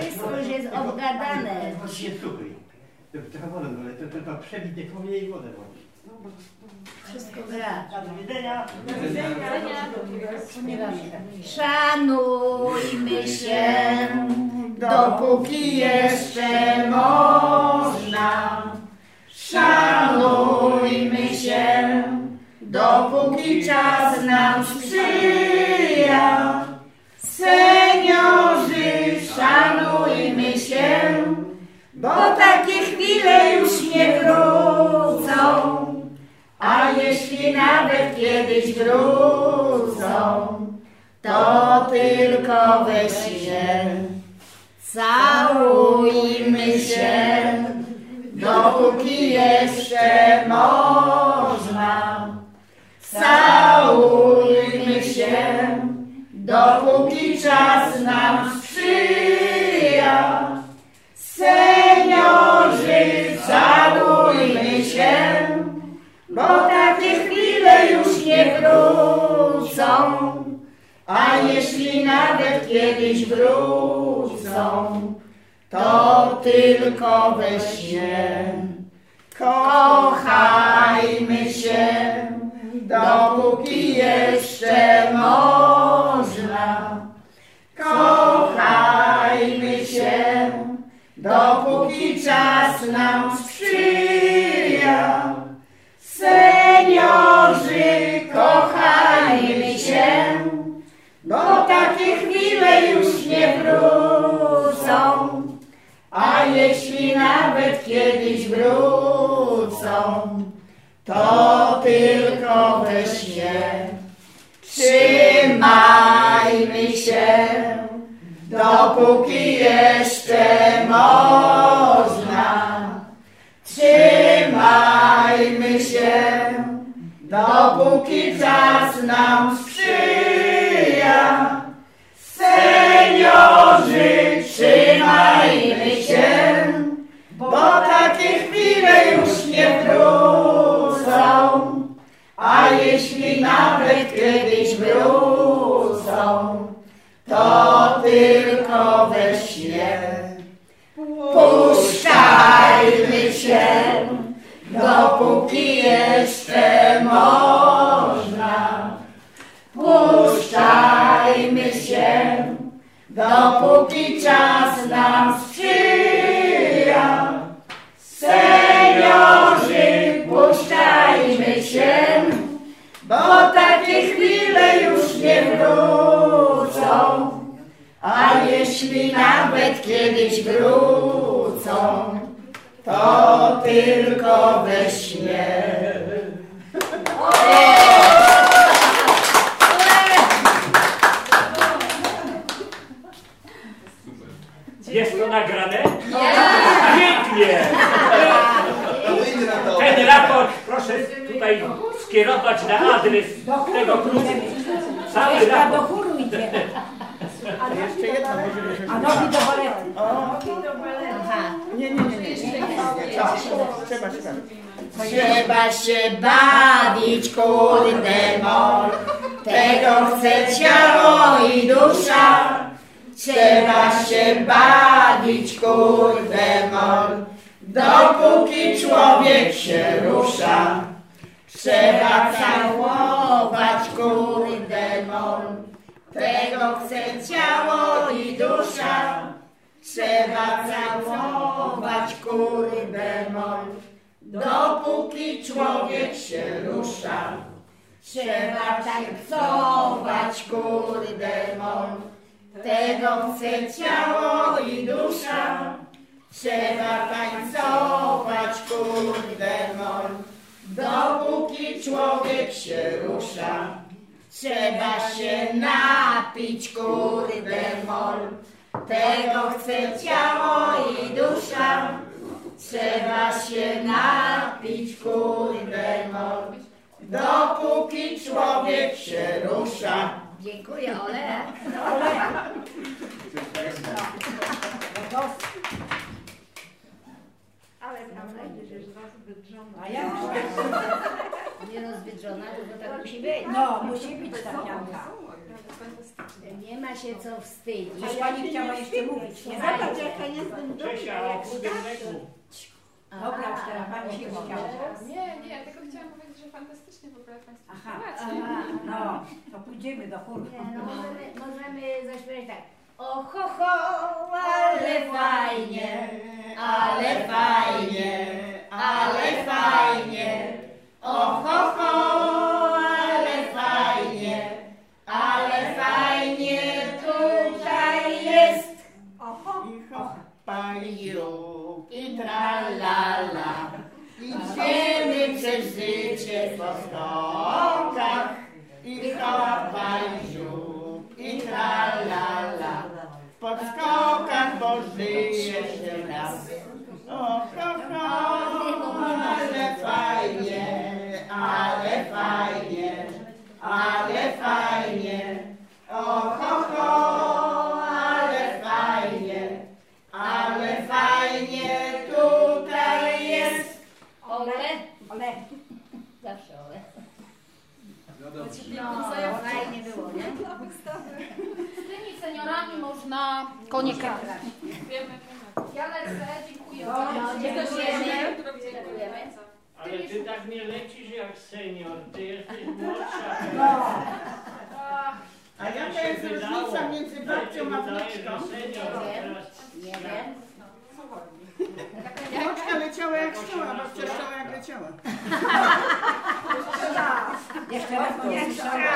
Wszystko już jest obgadane. Jest suchy. Trochę wodę, ale to, to przebić nie powinien i wodę włożyć. Wszystko gra. Do widzenia. Szanujmy się, dopóki jeszcze można. Szanujmy się, dopóki czas nam sprzyja. Chwile już nie wrócą. A jeśli nawet kiedyś wrócą, to tylko we śnie. Całujmy się, dopóki jeszcze można. A jeśli nawet kiedyś wrócą, to tylko we śnie. Kochajmy się, dopóki jeszcze można. Kochajmy się, dopóki czas nam sprzyja. Jeśli nawet kiedyś wrócą, to tylko we śnie. Trzymajmy się, dopóki jeszcze można. Trzymajmy się, dopóki czas nam sprzyja. Dopóki jeszcze można. Puszczajmy się, dopóki czas nam sprzyja. Seniorzy, puszczajmy się, bo takie chwile już nie wrócą. A jeśli nawet kiedyś wrócą, tylko we śnie. Jest to nagrane? Pięknie! Ten raport proszę tutaj skierować na adres tego klubu. Cały Jeszcze do raport. chóru idzie. A nogi do balety. Aha. Nie, nie, nie, nie. Trzeba, trzeba. Trzeba się bawić, kurde mol, tego chce ciało i dusza. Trzeba się bawić, kurde mol, dopóki człowiek się rusza. Trzeba całować, kurde mol, tego chce ciało i dusza. Trzeba całować, kurde mol, dopóki człowiek się rusza. Trzeba tańcować, kurde mol, tego chce ciało i dusza. Trzeba tańcować, kurde mol, dopóki człowiek się rusza. Trzeba się napić, kurde mol, tego chce ciało i dusza. Trzeba się napić, kurde mol, dopóki człowiek się rusza. Dziękuję, Ole. Ale prawda, że jest rozwydrzona. A ja Nie rozwiedrzona, to tak musi być. No, musi być ta pianka. Nie ma się co wstydzić. Coś pani chciała jeszcze mówić, nie? Zobacz, jaka jestem dumna, Czesia o leku. Dobra, już teraz pani się chciała. Nie, nie, tylko chciałam powiedzieć, że fantastycznie w ogóle Państwo Aha. No, to pójdziemy do chóru. Nie, no możemy, możemy zaśpiewać tak. O ho, ho, ale fajnie, ale fajnie, hopaju, i tralala. Idziemy przez życie po skokach. I hopaju, i tralala. W podskokach bo Z tymi seniorami można. Wiemy, wiemy. Ja lecę, dziękuję. No, dziękujemy. Dziękujemy. Ale ty tak nie lecisz jak senior, ty jesteś młodsza. A jaka jest różnica między babcią a wnuczką? Nie wiem. Wnuczka leciała jak chciała, babcia szła jak leciała. jeszcze raz to usłyszałam.